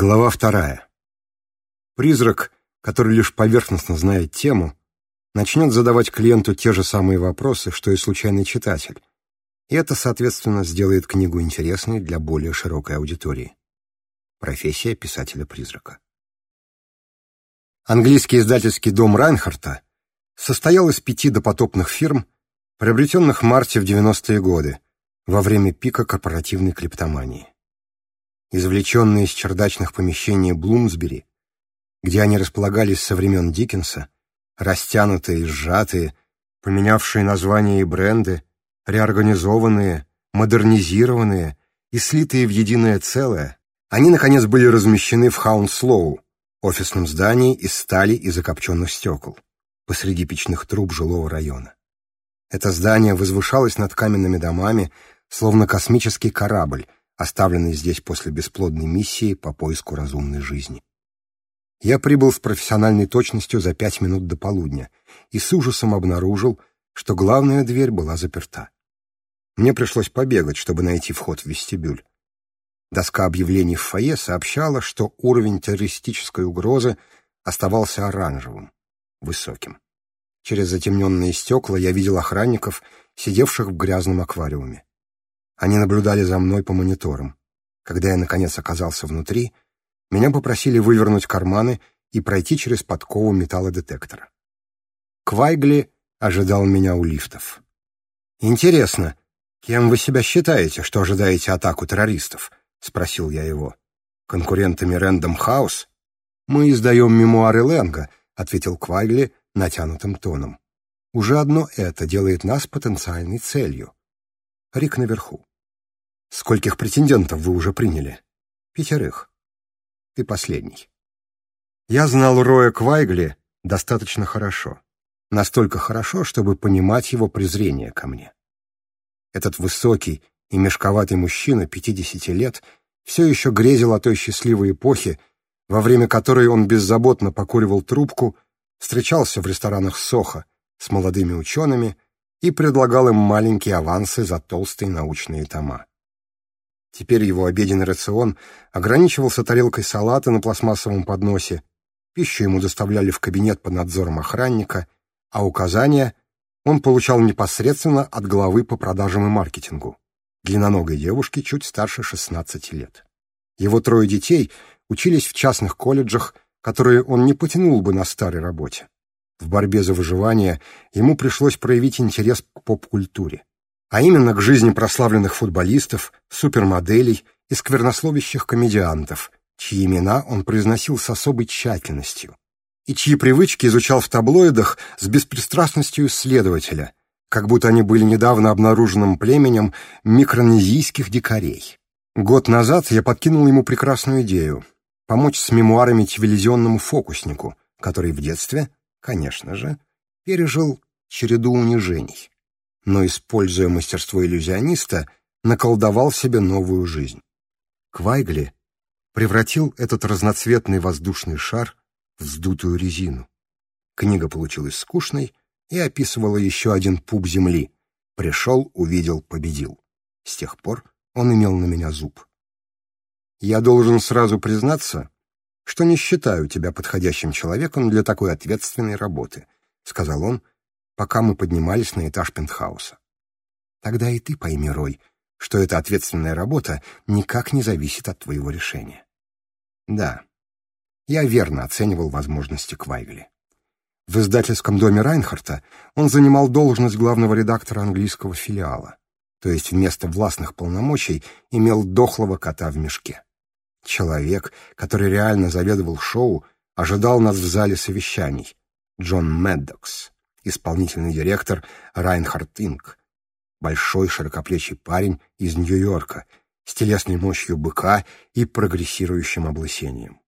Глава вторая. Призрак, который лишь поверхностно знает тему, начнет задавать клиенту те же самые вопросы, что и случайный читатель. И это, соответственно, сделает книгу интересной для более широкой аудитории. Профессия писателя-призрака. Английский издательский дом Райнхарта состоял из пяти допотопных фирм, приобретенных в марте в 90-е годы, во время пика корпоративной клептомании извлеченные из чердачных помещений Блумсбери, где они располагались со времен Диккенса, растянутые, сжатые, поменявшие названия и бренды, реорганизованные, модернизированные и слитые в единое целое, они, наконец, были размещены в Хаунслоу, офисном здании из стали и закопченных стекол, посреди печных труб жилого района. Это здание возвышалось над каменными домами, словно космический корабль, оставленный здесь после бесплодной миссии по поиску разумной жизни. Я прибыл с профессиональной точностью за пять минут до полудня и с ужасом обнаружил, что главная дверь была заперта. Мне пришлось побегать, чтобы найти вход в вестибюль. Доска объявлений в фойе сообщала, что уровень террористической угрозы оставался оранжевым, высоким. Через затемненные стекла я видел охранников, сидевших в грязном аквариуме. Они наблюдали за мной по мониторам. Когда я, наконец, оказался внутри, меня попросили вывернуть карманы и пройти через подкову металлодетектора. Квайгли ожидал меня у лифтов. «Интересно, кем вы себя считаете, что ожидаете атаку террористов?» — спросил я его. «Конкурентами Рэндом Хаус?» «Мы издаем мемуары Лэнга», — ответил Квайгли натянутым тоном. «Уже одно это делает нас потенциальной целью. Рик наверху. Скольких претендентов вы уже приняли? Пятерых. Ты последний. Я знал Роя Квайгли достаточно хорошо. Настолько хорошо, чтобы понимать его презрение ко мне. Этот высокий и мешковатый мужчина, 50 лет, все еще грезил о той счастливой эпохе, во время которой он беззаботно покуривал трубку, встречался в ресторанах Соха с молодыми учеными и предлагал им маленькие авансы за толстые научные тома. Теперь его обеденный рацион ограничивался тарелкой салата на пластмассовом подносе, пищу ему доставляли в кабинет под надзором охранника, а указания он получал непосредственно от главы по продажам и маркетингу, длинноногой девушки чуть старше 16 лет. Его трое детей учились в частных колледжах, которые он не потянул бы на старой работе. В борьбе за выживание ему пришлось проявить интерес к поп-культуре а именно к жизни прославленных футболистов, супермоделей и сквернословящих комедиантов, чьи имена он произносил с особой тщательностью, и чьи привычки изучал в таблоидах с беспристрастностью исследователя, как будто они были недавно обнаруженным племенем микронезийских дикарей. Год назад я подкинул ему прекрасную идею — помочь с мемуарами телевизионному фокуснику, который в детстве, конечно же, пережил череду унижений но, используя мастерство иллюзиониста, наколдовал себе новую жизнь. Квайгли превратил этот разноцветный воздушный шар в вздутую резину. Книга получилась скучной и описывала еще один пуп земли. Пришел, увидел, победил. С тех пор он имел на меня зуб. Я должен сразу признаться, что не считаю тебя подходящим человеком для такой ответственной работы, сказал он, — пока мы поднимались на этаж пентхауса. Тогда и ты пойми, Рой, что эта ответственная работа никак не зависит от твоего решения. Да, я верно оценивал возможности Квайгеля. В издательском доме Райнхарта он занимал должность главного редактора английского филиала, то есть вместо властных полномочий имел дохлого кота в мешке. Человек, который реально заведовал шоу, ожидал нас в зале совещаний, Джон Меддокс исполнительный директор Райнхард Инг. Большой широкоплечий парень из Нью-Йорка с телесной мощью быка и прогрессирующим облысением.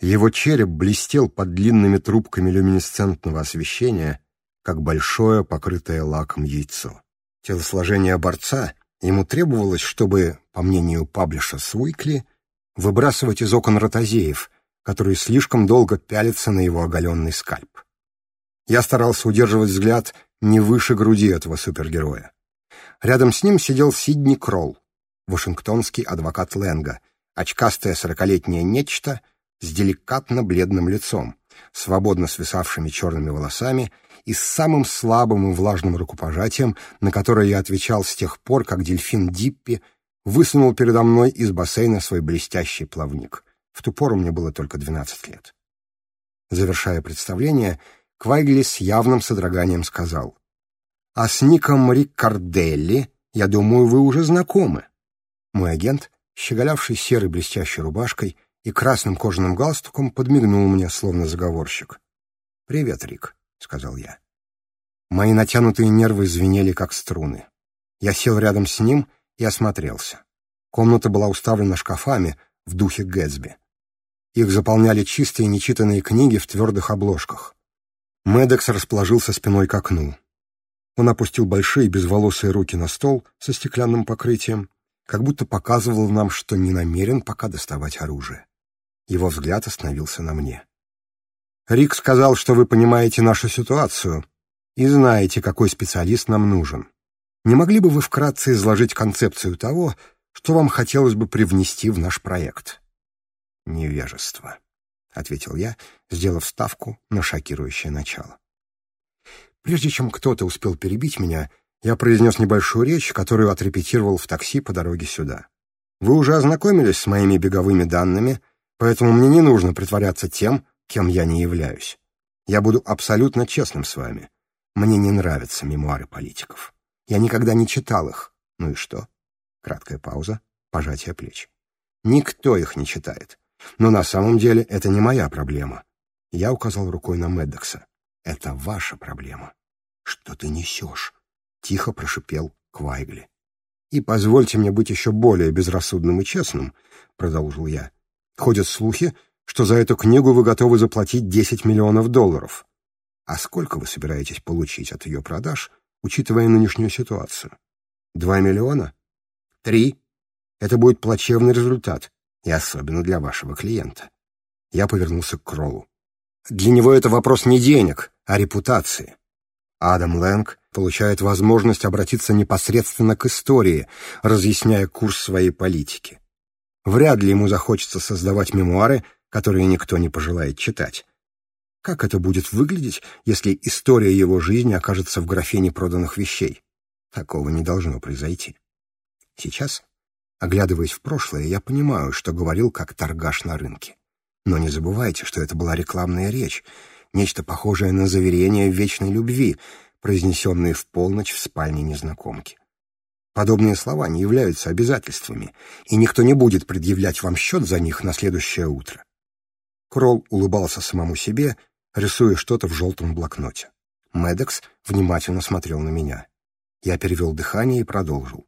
Его череп блестел под длинными трубками люминесцентного освещения, как большое, покрытое лаком яйцо. Телосложение борца ему требовалось, чтобы, по мнению Publishers Weekly, выбрасывать из окон ротозеев, которые слишком долго пялятся на его оголенный скальп. Я старался удерживать взгляд не выше груди этого супергероя. Рядом с ним сидел Сидни Кролл, вашингтонский адвокат Лэнга, очкастое сорокалетнее нечто с деликатно бледным лицом, свободно свисавшими черными волосами и с самым слабым и влажным рукопожатием, на которое я отвечал с тех пор, как дельфин Диппи высунул передо мной из бассейна свой блестящий плавник. В ту пору мне было только 12 лет. Завершая представление, Квайгли с явным содроганием сказал. «А с ником Риккарделли, я думаю, вы уже знакомы». Мой агент, щеголявший серой блестящей рубашкой и красным кожаным галстуком, подмигнул мне, словно заговорщик. «Привет, Рик», — сказал я. Мои натянутые нервы звенели, как струны. Я сел рядом с ним и осмотрелся. Комната была уставлена шкафами в духе Гэтсби. Их заполняли чистые нечитанные книги в твердых обложках. Медекс расположился спиной к окну. Он опустил большие безволосые руки на стол со стеклянным покрытием, как будто показывал нам, что не намерен пока доставать оружие. Его взгляд остановился на мне. «Рик сказал, что вы понимаете нашу ситуацию и знаете, какой специалист нам нужен. Не могли бы вы вкратце изложить концепцию того, что вам хотелось бы привнести в наш проект?» «Невежество», — ответил я, сделав ставку на шокирующее начало. Прежде чем кто-то успел перебить меня, я произнес небольшую речь, которую отрепетировал в такси по дороге сюда. Вы уже ознакомились с моими беговыми данными, поэтому мне не нужно притворяться тем, кем я не являюсь. Я буду абсолютно честным с вами. Мне не нравятся мемуары политиков. Я никогда не читал их. Ну и что? Краткая пауза, пожатие плеч. Никто их не читает. Но на самом деле это не моя проблема. Я указал рукой на Меддокса. Это ваша проблема. Что ты несешь? Тихо прошипел Квайгли. И позвольте мне быть еще более безрассудным и честным, продолжил я. Ходят слухи, что за эту книгу вы готовы заплатить 10 миллионов долларов. А сколько вы собираетесь получить от ее продаж, учитывая нынешнюю ситуацию? Два миллиона? Три? Это будет плачевный результат и особенно для вашего клиента. Я повернулся к Кроллу. Для него это вопрос не денег, а репутации. Адам Лэнг получает возможность обратиться непосредственно к истории, разъясняя курс своей политики. Вряд ли ему захочется создавать мемуары, которые никто не пожелает читать. Как это будет выглядеть, если история его жизни окажется в графе непроданных вещей? Такого не должно произойти. Сейчас Оглядываясь в прошлое, я понимаю, что говорил как торгаш на рынке. Но не забывайте, что это была рекламная речь, нечто похожее на заверение вечной любви, произнесенные в полночь в спальне незнакомки. Подобные слова не являются обязательствами, и никто не будет предъявлять вам счет за них на следующее утро. Кролл улыбался самому себе, рисуя что-то в желтом блокноте. Медекс внимательно смотрел на меня. Я перевел дыхание и продолжил.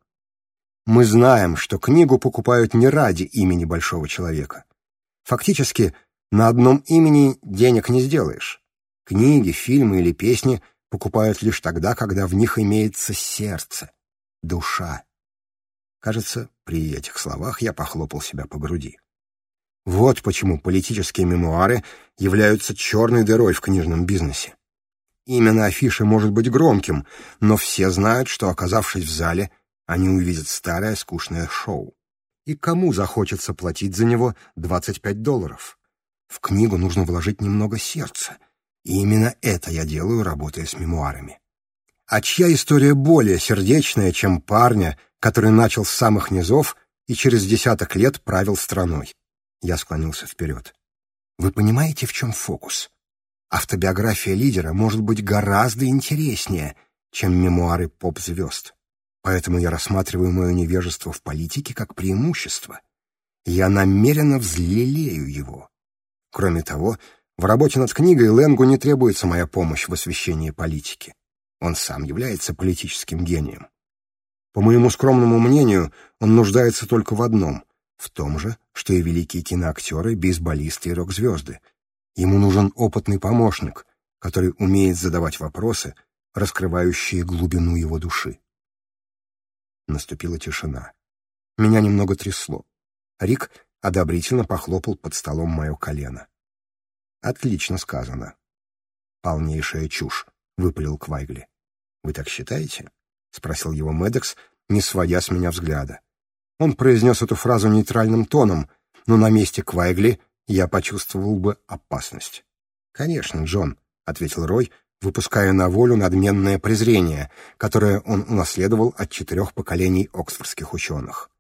Мы знаем, что книгу покупают не ради имени большого человека. Фактически, на одном имени денег не сделаешь. Книги, фильмы или песни покупают лишь тогда, когда в них имеется сердце, душа. Кажется, при этих словах я похлопал себя по груди. Вот почему политические мемуары являются черной дырой в книжном бизнесе. Имя на афише может быть громким, но все знают, что, оказавшись в зале, они увидят старое скучное шоу. И кому захочется платить за него 25 долларов? В книгу нужно вложить немного сердца. И именно это я делаю, работая с мемуарами. А чья история более сердечная, чем парня, который начал с самых низов и через десяток лет правил страной? Я склонился вперед. Вы понимаете, в чем фокус? Автобиография лидера может быть гораздо интереснее, чем мемуары поп-звезд. Поэтому я рассматриваю мое невежество в политике как преимущество. Я намеренно взлелею его. Кроме того, в работе над книгой Ленгу не требуется моя помощь в освещении политики. Он сам является политическим гением. По моему скромному мнению, он нуждается только в одном — в том же, что и великие киноактеры, бейсболисты и рок-звезды. Ему нужен опытный помощник, который умеет задавать вопросы, раскрывающие глубину его души. Наступила тишина. Меня немного трясло. Рик одобрительно похлопал под столом мое колено. «Отлично сказано». «Полнейшая чушь», — выпалил Квайгли. «Вы так считаете?» — спросил его Медекс, не сводя с меня взгляда. Он произнес эту фразу нейтральным тоном, но на месте Квайгли я почувствовал бы опасность. «Конечно, Джон», — ответил Рой, выпуская на волю надменное презрение, которое он унаследовал от четырех поколений оксфордских ученых.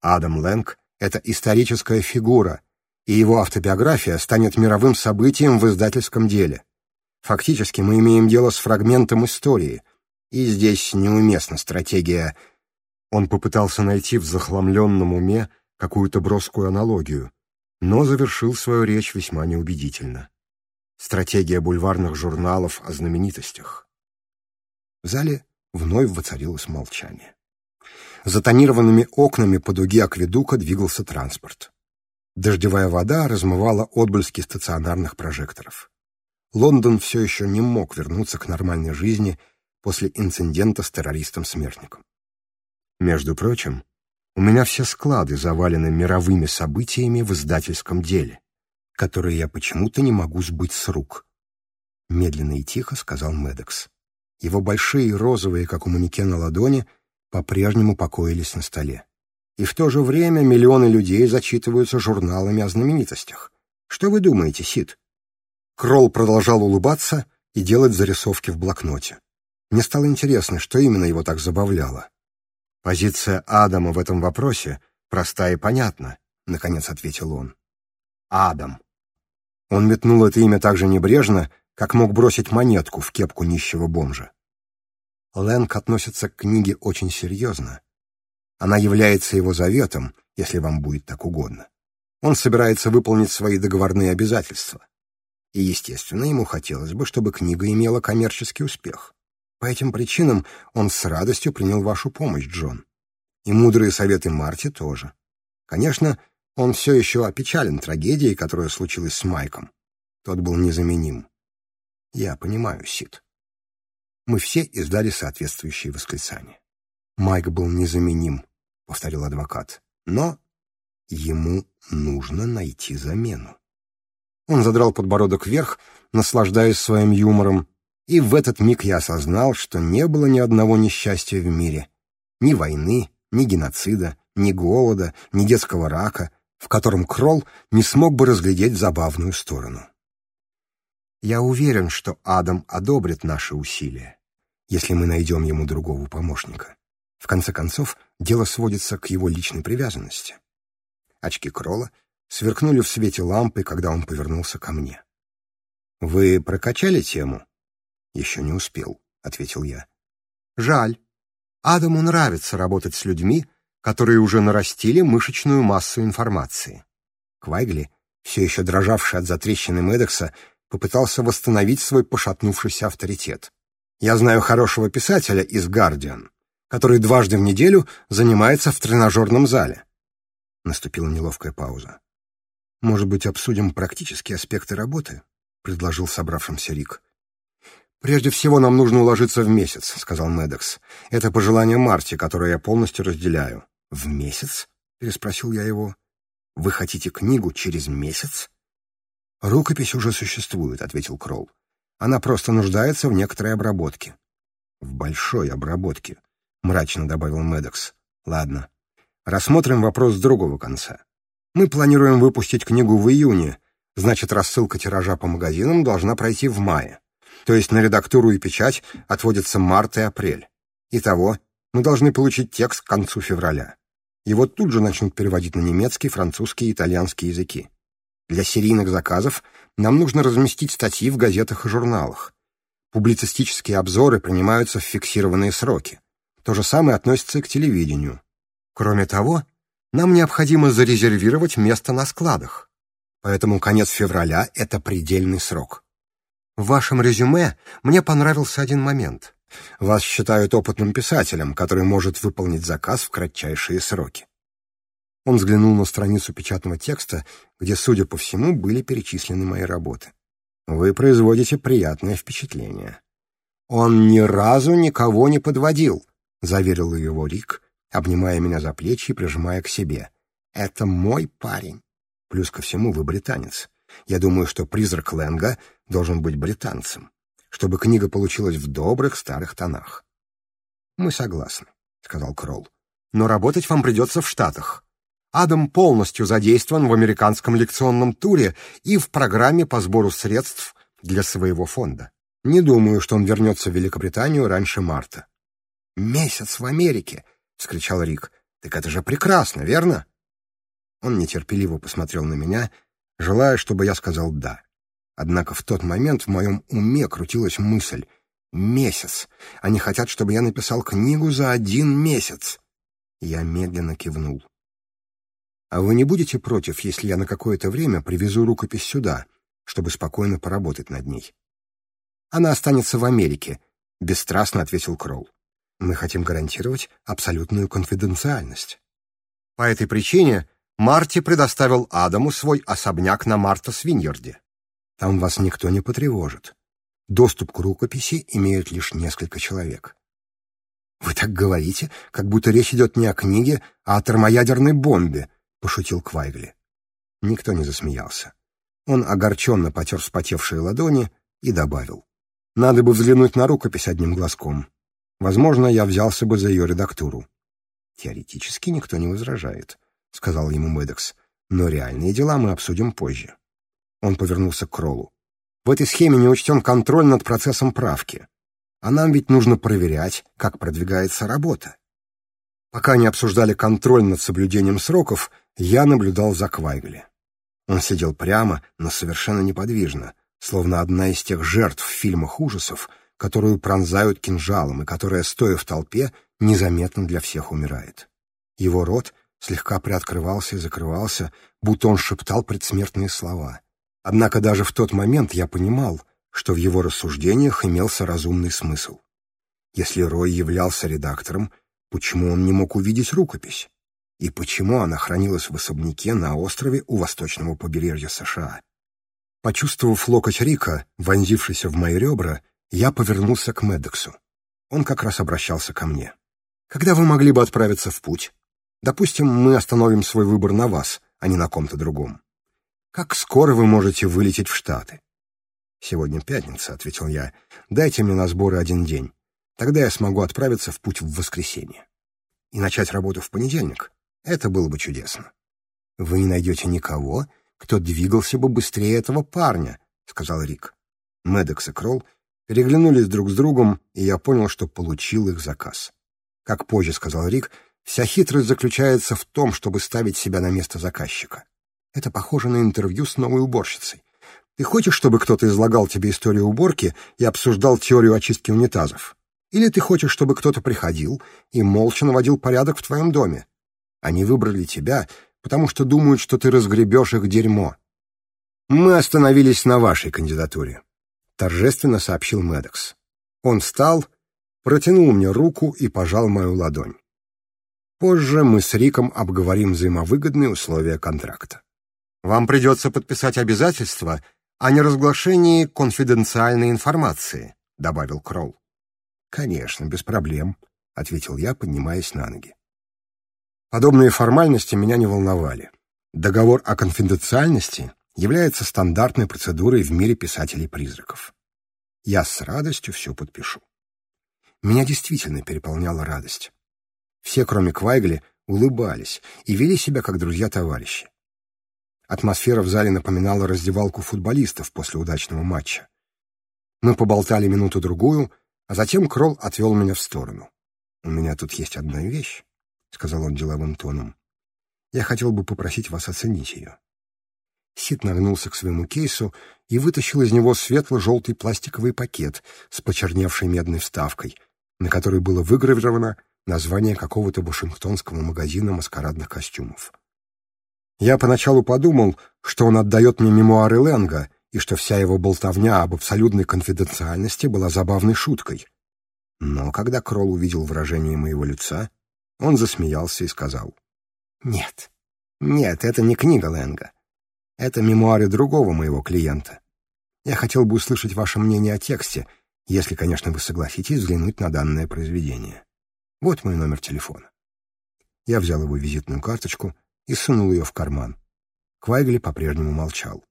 Адам Лэнг — это историческая фигура, и его автобиография станет мировым событием в издательском деле. Фактически мы имеем дело с фрагментом истории, и здесь неуместна стратегия. Он попытался найти в захламленном уме какую-то броскую аналогию, но завершил свою речь весьма неубедительно. Стратегия бульварных журналов о знаменитостях. В зале вновь воцарилось молчание. За тонированными окнами по дуге акведука двигался транспорт. Дождевая вода размывала отблески стационарных прожекторов. Лондон все еще не мог вернуться к нормальной жизни после инцидента с террористом-смертником. Между прочим, у меня все склады завалены мировыми событиями в издательском деле которые я почему-то не могу сбыть с рук», — медленно и тихо сказал Медекс. Его большие розовые, как у манекена, ладони по-прежнему покоились на столе. И в то же время миллионы людей зачитываются журналами о знаменитостях. Что вы думаете, Сид? Кролл продолжал улыбаться и делать зарисовки в блокноте. Мне стало интересно, что именно его так забавляло. «Позиция Адама в этом вопросе проста и понятна», — наконец ответил он. «Адам. Он метнул это имя так же небрежно, как мог бросить монетку в кепку нищего бомжа. Лэнг относится к книге очень серьезно. Она является его заветом, если вам будет так угодно. Он собирается выполнить свои договорные обязательства. И, естественно, ему хотелось бы, чтобы книга имела коммерческий успех. По этим причинам он с радостью принял вашу помощь, Джон. И мудрые советы Марти тоже. Конечно, он все еще опечален трагедией, которая случилась с Майком. Тот был незаменим. Я понимаю, Сид. Мы все издали соответствующие восклицания. Майк был незаменим, повторил адвокат. Но ему нужно найти замену. Он задрал подбородок вверх, наслаждаясь своим юмором, и в этот миг я осознал, что не было ни одного несчастья в мире. Ни войны, ни геноцида, ни голода, ни детского рака, в котором Кролл не смог бы разглядеть забавную сторону. Я уверен, что Адам одобрит наши усилия, если мы найдем ему другого помощника. В конце концов, дело сводится к его личной привязанности. Очки Кролла сверкнули в свете лампы, когда он повернулся ко мне. «Вы прокачали тему?» «Еще не успел», — ответил я. «Жаль. Адаму нравится работать с людьми, которые уже нарастили мышечную массу информации. Квайгли, все еще дрожавший от затрещины Медекса, попытался восстановить свой пошатнувшийся авторитет. «Я знаю хорошего писателя из «Гардиан», который дважды в неделю занимается в тренажерном зале». Наступила неловкая пауза. «Может быть, обсудим практические аспекты работы?» — предложил собравшимся Рик. «Прежде всего нам нужно уложиться в месяц», — сказал Медекс. «Это пожелание Марти, которое я полностью разделяю». «В месяц?» — переспросил я его. «Вы хотите книгу через месяц?» «Рукопись уже существует», — ответил Кролл. «Она просто нуждается в некоторой обработке». «В большой обработке», — мрачно добавил Медекс. «Ладно. Рассмотрим вопрос с другого конца. Мы планируем выпустить книгу в июне, значит, рассылка тиража по магазинам должна пройти в мае» то есть на редактуру и печать, отводятся март и апрель. Итого, мы должны получить текст к концу февраля. Его тут же начнут переводить на немецкий, французский и итальянский языки. Для серийных заказов нам нужно разместить статьи в газетах и журналах. Публицистические обзоры принимаются в фиксированные сроки. То же самое относится и к телевидению. Кроме того, нам необходимо зарезервировать место на складах. Поэтому конец февраля — это предельный срок. В вашем резюме мне понравился один момент. Вас считают опытным писателем, который может выполнить заказ в кратчайшие сроки. Он взглянул на страницу печатного текста, где, судя по всему, были перечислены мои работы. Вы производите приятное впечатление. Он ни разу никого не подводил, заверил его Рик, обнимая меня за плечи и прижимая к себе. Это мой парень. Плюс ко всему, вы британец. Я думаю, что призрак Лэнга должен быть британцем, чтобы книга получилась в добрых старых тонах. «Мы согласны», — сказал Кролл. «Но работать вам придется в Штатах. Адам полностью задействован в американском лекционном туре и в программе по сбору средств для своего фонда. Не думаю, что он вернется в Великобританию раньше марта». «Месяц в Америке!» — вскричал Рик. «Так это же прекрасно, верно?» Он нетерпеливо посмотрел на меня — желая, чтобы я сказал «да». Однако в тот момент в моем уме крутилась мысль «месяц». Они хотят, чтобы я написал книгу за один месяц. Я медленно кивнул. «А вы не будете против, если я на какое-то время привезу рукопись сюда, чтобы спокойно поработать над ней?» «Она останется в Америке», — бесстрастно ответил Кролл. «Мы хотим гарантировать абсолютную конфиденциальность. По этой причине Марти предоставил Адаму свой особняк на Марта-Свиньерде. Там вас никто не потревожит. Доступ к рукописи имеют лишь несколько человек. «Вы так говорите, как будто речь идет не о книге, а о термоядерной бомбе», — пошутил Квайгли. Никто не засмеялся. Он огорченно потер вспотевшие ладони и добавил. «Надо бы взглянуть на рукопись одним глазком. Возможно, я взялся бы за ее редактуру». Теоретически никто не возражает. — сказал ему Мэддокс. «Но реальные дела мы обсудим позже». Он повернулся к Кроллу. «В этой схеме не учтен контроль над процессом правки. А нам ведь нужно проверять, как продвигается работа». Пока они обсуждали контроль над соблюдением сроков, я наблюдал за Квайгли. Он сидел прямо, но совершенно неподвижно, словно одна из тех жертв в фильмах ужасов, которую пронзают кинжалом и которая, стоя в толпе, незаметно для всех умирает. Его рот слегка приоткрывался и закрывался, будто он шептал предсмертные слова. Однако даже в тот момент я понимал, что в его рассуждениях имелся разумный смысл. Если Рой являлся редактором, почему он не мог увидеть рукопись? И почему она хранилась в особняке на острове у восточного побережья США? Почувствовав локоть Рика, вонзившийся в мои ребра, я повернулся к Медексу. Он как раз обращался ко мне. «Когда вы могли бы отправиться в путь?» Допустим, мы остановим свой выбор на вас, а не на ком-то другом. Как скоро вы можете вылететь в Штаты? Сегодня пятница, ответил я. Дайте мне на сборы один день. Тогда я смогу отправиться в путь в воскресенье и начать работу в понедельник. Это было бы чудесно. Вы не найдете никого, кто двигался бы быстрее этого парня, сказал Рик. Медекс и Кролл переглянулись друг с другом, и я понял, что получил их заказ. Как позже сказал Рик, Вся хитрость заключается в том, чтобы ставить себя на место заказчика. Это похоже на интервью с новой уборщицей. Ты хочешь, чтобы кто-то излагал тебе историю уборки и обсуждал теорию очистки унитазов? Или ты хочешь, чтобы кто-то приходил и молча наводил порядок в твоем доме? Они выбрали тебя, потому что думают, что ты разгребешь их дерьмо. Мы остановились на вашей кандидатуре, торжественно сообщил Медекс. Он встал, протянул мне руку и пожал мою ладонь. Позже мы с Риком обговорим взаимовыгодные условия контракта. Вам придется подписать обязательство о неразглашении конфиденциальной информации, добавил Кролл. Конечно, без проблем, ответил я, поднимаясь на ноги. Подобные формальности меня не волновали. Договор о конфиденциальности является стандартной процедурой в мире писателей-призраков. Я с радостью все подпишу. Меня действительно переполняла радость. Все, кроме Квайгли, улыбались и вели себя как друзья-товарищи. Атмосфера в зале напоминала раздевалку футболистов после удачного матча. Мы поболтали минуту-другую, а затем Кролл отвел меня в сторону. «У меня тут есть одна вещь», — сказал он деловым тоном. «Я хотел бы попросить вас оценить ее». Сид нагнулся к своему кейсу и вытащил из него светло-желтый пластиковый пакет с почерневшей медной вставкой, на которой было выгравировано название какого-то вашингтонского магазина маскарадных костюмов. Я поначалу подумал, что он отдает мне мемуары Ленга и что вся его болтовня об абсолютной конфиденциальности была забавной шуткой. Но когда Кролл увидел выражение моего лица, он засмеялся и сказал. «Нет, нет, это не книга Ленга. Это мемуары другого моего клиента. Я хотел бы услышать ваше мнение о тексте, если, конечно, вы согласитесь взглянуть на данное произведение». Вот мой номер телефона. Я взял его визитную карточку и сунул ее в карман. Квайгли по-прежнему молчал.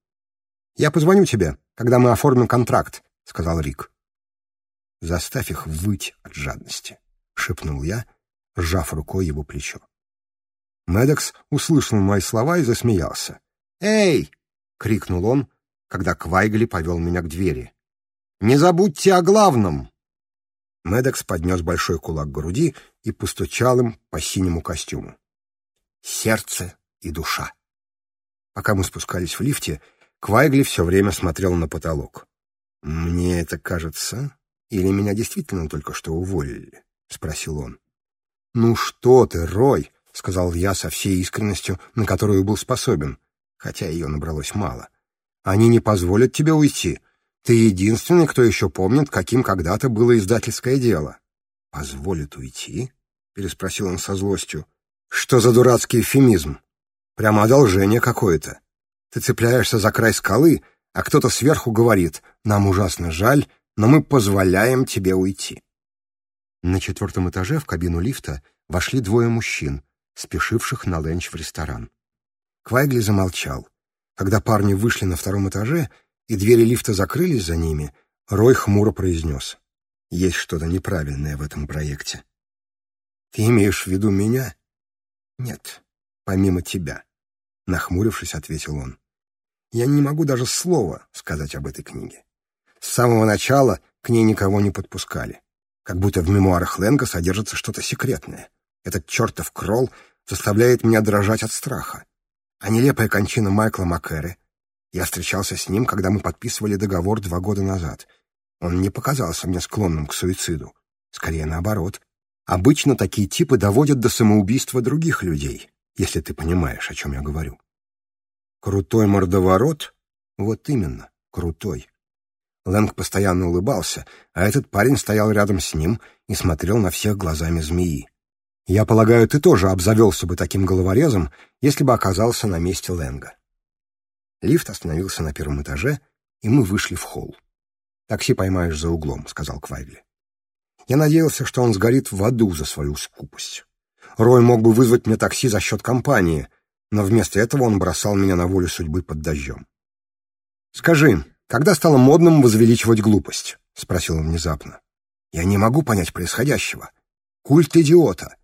«Я позвоню тебе, когда мы оформим контракт», — сказал Рик. «Заставь их выть от жадности», — шепнул я, сжав рукой его плечо. Медекс услышал мои слова и засмеялся. «Эй!» — крикнул он, когда Квайгли повел меня к двери. «Не забудьте о главном!» Медекс поднес большой кулак к груди и постучал им по синему костюму. Сердце и душа. Пока мы спускались в лифте, Квайгли все время смотрел на потолок. «Мне это кажется, или меня действительно только что уволили?» — спросил он. «Ну что ты, Рой!» — сказал я со всей искренностью, на которую был способен, хотя ее набралось мало. «Они не позволят тебе уйти. Ты единственный, кто еще помнит, каким когда-то было издательское дело. — Позволит уйти? — переспросил он со злостью. — Что за дурацкий эфемизм? Прямо одолжение какое-то. Ты цепляешься за край скалы, а кто-то сверху говорит «Нам ужасно жаль, но мы позволяем тебе уйти». На четвертом этаже в кабину лифта вошли двое мужчин, спешивших на ленч в ресторан. Квайгли замолчал. Когда парни вышли на втором этаже — и двери лифта закрылись за ними, Рой хмуро произнес. «Есть что-то неправильное в этом проекте». «Ты имеешь в виду меня?» «Нет, помимо тебя», — нахмурившись, ответил он. «Я не могу даже слова сказать об этой книге. С самого начала к ней никого не подпускали. Как будто в мемуарах Ленка содержится что-то секретное. Этот чертов кролл заставляет меня дрожать от страха. А нелепая кончина Майкла Маккэри — я встречался с ним, когда мы подписывали договор два года назад. Он не показался мне склонным к суициду. Скорее наоборот. Обычно такие типы доводят до самоубийства других людей, если ты понимаешь, о чем я говорю. Крутой мордоворот? Вот именно, крутой. Лэнг постоянно улыбался, а этот парень стоял рядом с ним и смотрел на всех глазами змеи. Я полагаю, ты тоже обзавелся бы таким головорезом, если бы оказался на месте Лэнга. Лифт остановился на первом этаже, и мы вышли в холл. «Такси поймаешь за углом», — сказал Квайгли. Я надеялся, что он сгорит в аду за свою скупость. Рой мог бы вызвать мне такси за счет компании, но вместо этого он бросал меня на волю судьбы под дождем. «Скажи, когда стало модным возвеличивать глупость?» — спросил он внезапно. «Я не могу понять происходящего. Культ идиота,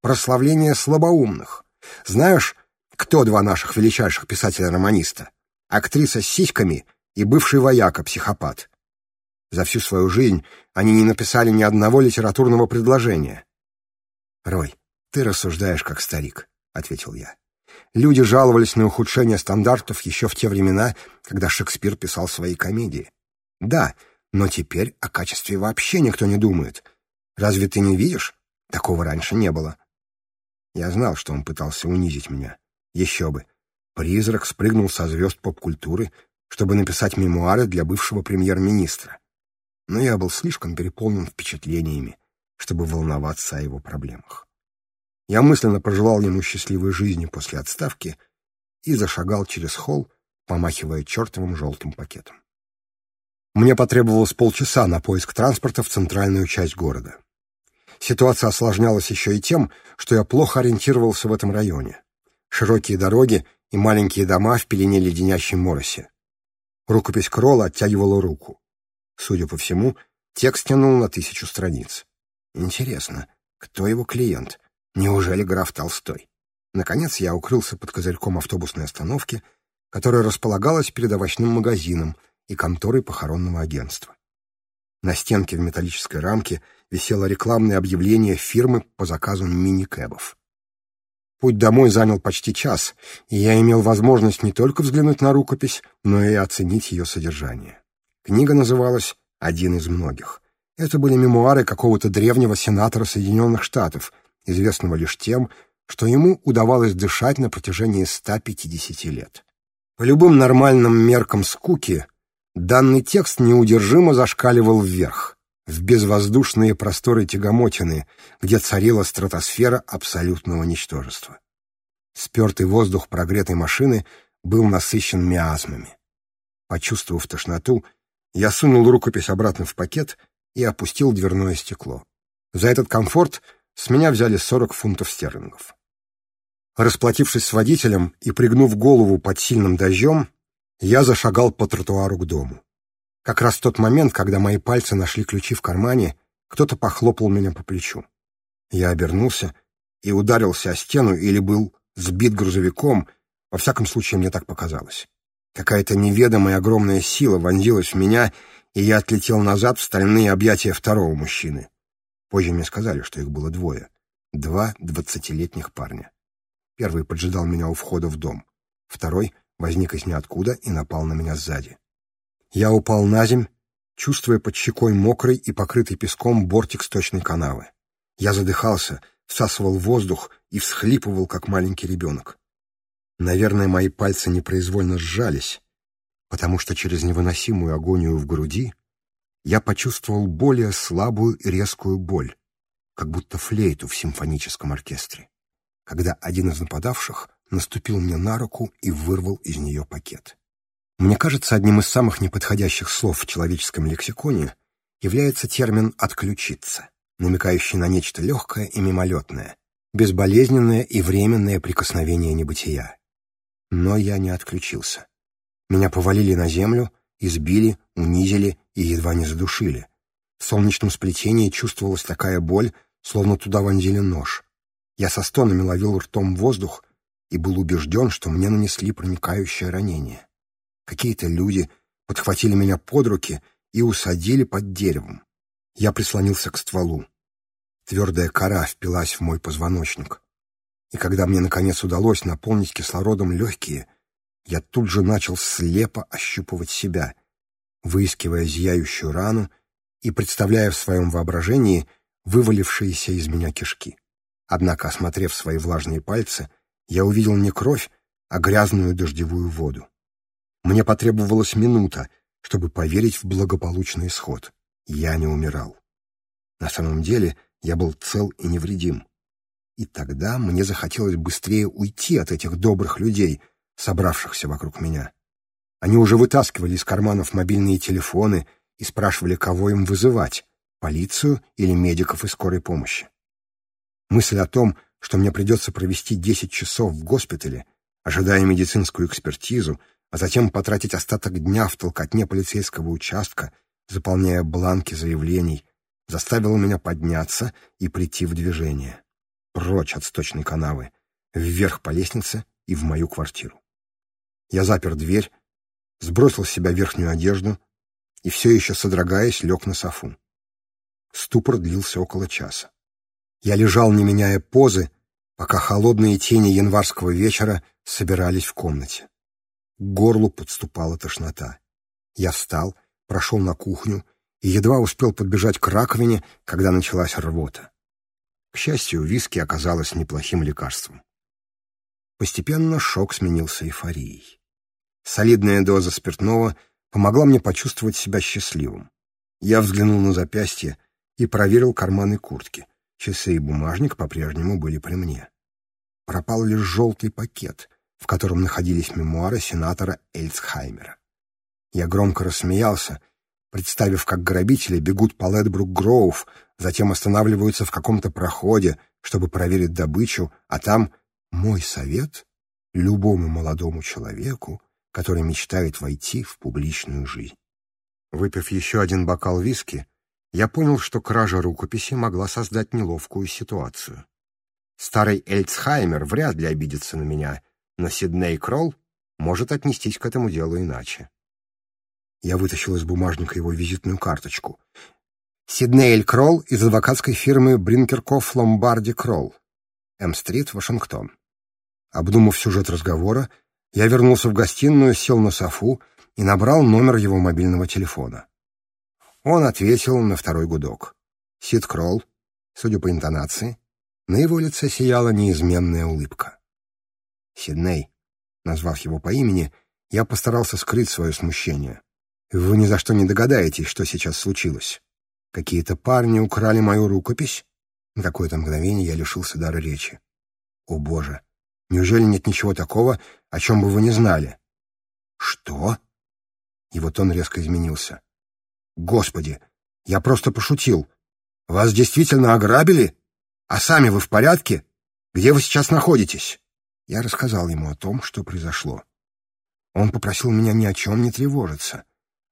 прославление слабоумных. Знаешь, кто два наших величайших писателя-романиста? актриса с сиськами и бывший вояка-психопат. За всю свою жизнь они не написали ни одного литературного предложения. «Рой, ты рассуждаешь как старик», — ответил я. Люди жаловались на ухудшение стандартов еще в те времена, когда Шекспир писал свои комедии. Да, но теперь о качестве вообще никто не думает. Разве ты не видишь? Такого раньше не было. Я знал, что он пытался унизить меня. Еще бы. Призрак спрыгнул со звезд поп-культуры, чтобы написать мемуары для бывшего премьер-министра. Но я был слишком переполнен впечатлениями, чтобы волноваться о его проблемах. Я мысленно пожелал ему счастливой жизни после отставки и зашагал через холл, помахивая чертовым желтым пакетом. Мне потребовалось полчаса на поиск транспорта в центральную часть города. Ситуация осложнялась еще и тем, что я плохо ориентировался в этом районе. Широкие дороги и маленькие дома в пелене леденящей моросе. Рукопись Кролла оттягивала руку. Судя по всему, текст тянул на тысячу страниц. Интересно, кто его клиент? Неужели граф Толстой? Наконец я укрылся под козырьком автобусной остановки, которая располагалась перед овощным магазином и конторой похоронного агентства. На стенке в металлической рамке висело рекламное объявление фирмы по заказу мини-кэбов. Путь домой занял почти час, и я имел возможность не только взглянуть на рукопись, но и оценить ее содержание. Книга называлась «Один из многих». Это были мемуары какого-то древнего сенатора Соединенных Штатов, известного лишь тем, что ему удавалось дышать на протяжении 150 лет. По любым нормальным меркам скуки, данный текст неудержимо зашкаливал вверх — в безвоздушные просторы Тягомотины, где царила стратосфера абсолютного ничтожества. Спертый воздух прогретой машины был насыщен миазмами. Почувствовав тошноту, я сунул рукопись обратно в пакет и опустил дверное стекло. За этот комфорт с меня взяли 40 фунтов стерлингов. Расплатившись с водителем и пригнув голову под сильным дождем, я зашагал по тротуару к дому. Как раз в тот момент, когда мои пальцы нашли ключи в кармане, кто-то похлопал меня по плечу. Я обернулся и ударился о стену или был сбит грузовиком, во всяком случае мне так показалось. Какая-то неведомая огромная сила вонзилась в меня, и я отлетел назад в стальные объятия второго мужчины. Позже мне сказали, что их было двое. Два двадцатилетних парня. Первый поджидал меня у входа в дом. Второй возник из ниоткуда и напал на меня сзади. Я упал на земь, чувствуя под щекой мокрый и покрытый песком бортик сточной канавы. Я задыхался, всасывал воздух и всхлипывал, как маленький ребенок. Наверное, мои пальцы непроизвольно сжались, потому что через невыносимую агонию в груди я почувствовал более слабую и резкую боль, как будто флейту в симфоническом оркестре, когда один из нападавших наступил мне на руку и вырвал из нее пакет. Мне кажется, одним из самых неподходящих слов в человеческом лексиконе является термин «отключиться», намекающий на нечто легкое и мимолетное, безболезненное и временное прикосновение небытия. Но я не отключился. Меня повалили на землю, избили, унизили и едва не задушили. В солнечном сплетении чувствовалась такая боль, словно туда вонзили нож. Я со стонами ловил ртом воздух и был убежден, что мне нанесли проникающее ранение. Какие-то люди подхватили меня под руки и усадили под деревом. Я прислонился к стволу. Твердая кора впилась в мой позвоночник. И когда мне, наконец, удалось наполнить кислородом легкие, я тут же начал слепо ощупывать себя, выискивая зияющую рану и представляя в своем воображении вывалившиеся из меня кишки. Однако, осмотрев свои влажные пальцы, я увидел не кровь, а грязную дождевую воду. Мне потребовалась минута, чтобы поверить в благополучный исход. Я не умирал. На самом деле я был цел и невредим. И тогда мне захотелось быстрее уйти от этих добрых людей, собравшихся вокруг меня. Они уже вытаскивали из карманов мобильные телефоны и спрашивали, кого им вызывать — полицию или медиков из скорой помощи. Мысль о том, что мне придется провести 10 часов в госпитале, ожидая медицинскую экспертизу, а затем потратить остаток дня в толкотне полицейского участка, заполняя бланки заявлений, заставило меня подняться и прийти в движение. Прочь от сточной канавы, вверх по лестнице и в мою квартиру. Я запер дверь, сбросил с себя верхнюю одежду и все еще содрогаясь лег на софу. Ступор длился около часа. Я лежал, не меняя позы, пока холодные тени январского вечера собирались в комнате. К горлу подступала тошнота. Я встал, прошел на кухню и едва успел подбежать к раковине, когда началась рвота. К счастью, виски оказалось неплохим лекарством. Постепенно шок сменился эйфорией. Солидная доза спиртного помогла мне почувствовать себя счастливым. Я взглянул на запястье и проверил карманы куртки. Часы и бумажник по-прежнему были при мне. Пропал лишь желтый пакет — в котором находились мемуары сенатора Эльцхаймера. Я громко рассмеялся, представив, как грабители бегут по Ледбрук-Гроув, затем останавливаются в каком-то проходе, чтобы проверить добычу, а там мой совет любому молодому человеку, который мечтает войти в публичную жизнь. Выпив еще один бокал виски, я понял, что кража рукописи могла создать неловкую ситуацию. Старый Эльцхаймер вряд ли обидится на меня — но Сидней Кролл может отнестись к этому делу иначе. Я вытащил из бумажника его визитную карточку. Сиднейль Кролл из адвокатской фирмы Бринкерков Ломбарди Кролл. М-стрит, Вашингтон. Обдумав сюжет разговора, я вернулся в гостиную, сел на софу и набрал номер его мобильного телефона. Он ответил на второй гудок. Сид Кролл, судя по интонации, на его лице сияла неизменная улыбка. Сидней, назвав его по имени, я постарался скрыть свое смущение. Вы ни за что не догадаетесь, что сейчас случилось. Какие-то парни украли мою рукопись. На какое-то мгновение я лишился дара речи. О боже, неужели нет ничего такого, о чем бы вы не знали? Что? Его вот тон резко изменился. Господи, я просто пошутил. Вас действительно ограбили? А сами вы в порядке? Где вы сейчас находитесь? Я рассказал ему о том, что произошло. Он попросил меня ни о чем не тревожиться.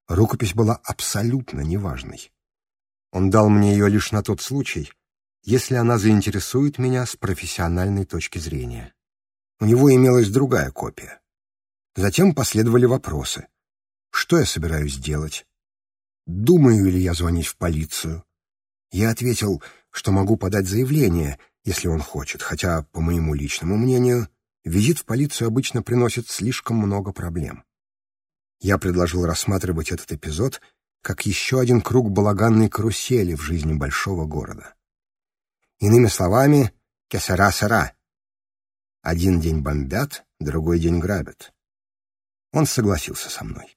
Рукопись была абсолютно неважной. Он дал мне ее лишь на тот случай, если она заинтересует меня с профессиональной точки зрения. У него имелась другая копия. Затем последовали вопросы. Что я собираюсь делать? Думаю ли я звонить в полицию? Я ответил, что могу подать заявление, если он хочет, хотя, по моему личному мнению, Визит в полицию обычно приносит слишком много проблем. Я предложил рассматривать этот эпизод как еще один круг балаганной карусели в жизни большого города. Иными словами, кесара-сара. Один день бомбят, другой день грабят. Он согласился со мной.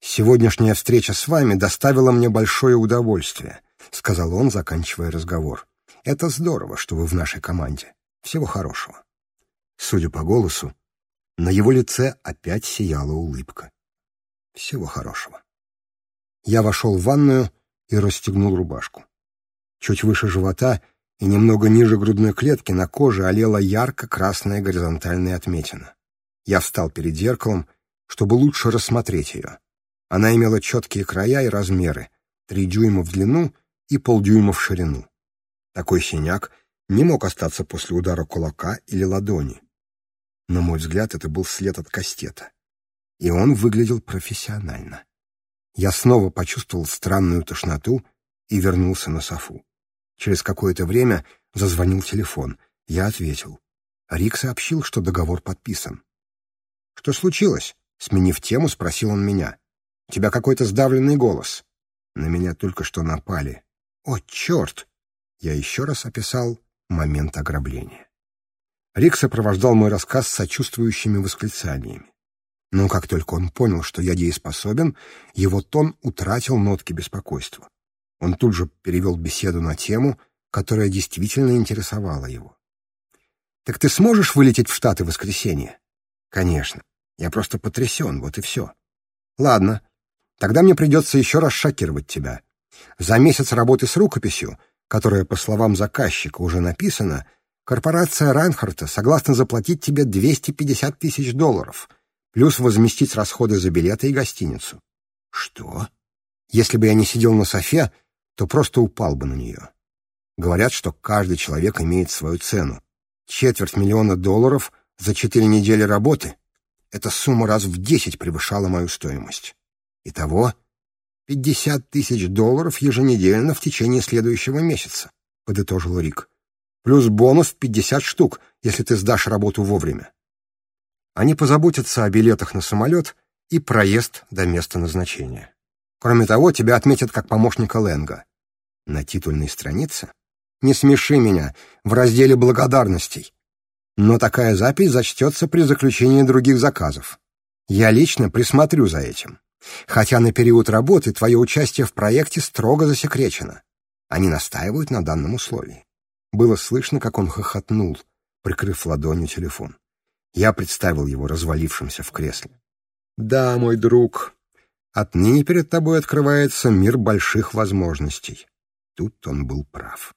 «Сегодняшняя встреча с вами доставила мне большое удовольствие», — сказал он, заканчивая разговор. «Это здорово, что вы в нашей команде. Всего хорошего». Судя по голосу, на его лице опять сияла улыбка. Всего хорошего. Я вошел в ванную и расстегнул рубашку. Чуть выше живота и немного ниже грудной клетки на коже олела ярко-красная горизонтальная отметина. Я встал перед зеркалом, чтобы лучше рассмотреть ее. Она имела четкие края и размеры, три дюйма в длину и полдюйма в ширину. Такой синяк не мог остаться после удара кулака или ладони. На мой взгляд, это был след от кастета. И он выглядел профессионально. Я снова почувствовал странную тошноту и вернулся на софу. Через какое-то время зазвонил телефон. Я ответил. Рик сообщил, что договор подписан. «Что случилось?» Сменив тему, спросил он меня. «У тебя какой-то сдавленный голос». На меня только что напали. «О, черт!» Я еще раз описал момент ограбления. Рик сопровождал мой рассказ с сочувствующими восклицаниями. Но как только он понял, что я дееспособен, его тон утратил нотки беспокойства. Он тут же перевел беседу на тему, которая действительно интересовала его. «Так ты сможешь вылететь в Штаты в воскресенье?» «Конечно. Я просто потрясен, вот и все». «Ладно. Тогда мне придется еще раз шокировать тебя. За месяц работы с рукописью — которое, по словам заказчика, уже написано, корпорация Ранхарта согласна заплатить тебе 250 тысяч долларов, плюс возместить расходы за билеты и гостиницу. Что? Если бы я не сидел на софе, то просто упал бы на нее. Говорят, что каждый человек имеет свою цену. Четверть миллиона долларов за четыре недели работы. Эта сумма раз в десять превышала мою стоимость. Итого 50 тысяч долларов еженедельно в течение следующего месяца», — подытожил Рик. «Плюс бонус 50 штук, если ты сдашь работу вовремя». Они позаботятся о билетах на самолет и проезд до места назначения. Кроме того, тебя отметят как помощника Лэнга. На титульной странице? Не смеши меня, в разделе благодарностей. Но такая запись зачтется при заключении других заказов. Я лично присмотрю за этим. Хотя на период работы твое участие в проекте строго засекречено. Они настаивают на данном условии. Было слышно, как он хохотнул, прикрыв ладонью телефон. Я представил его развалившимся в кресле. «Да, мой друг, отныне перед тобой открывается мир больших возможностей». Тут он был прав.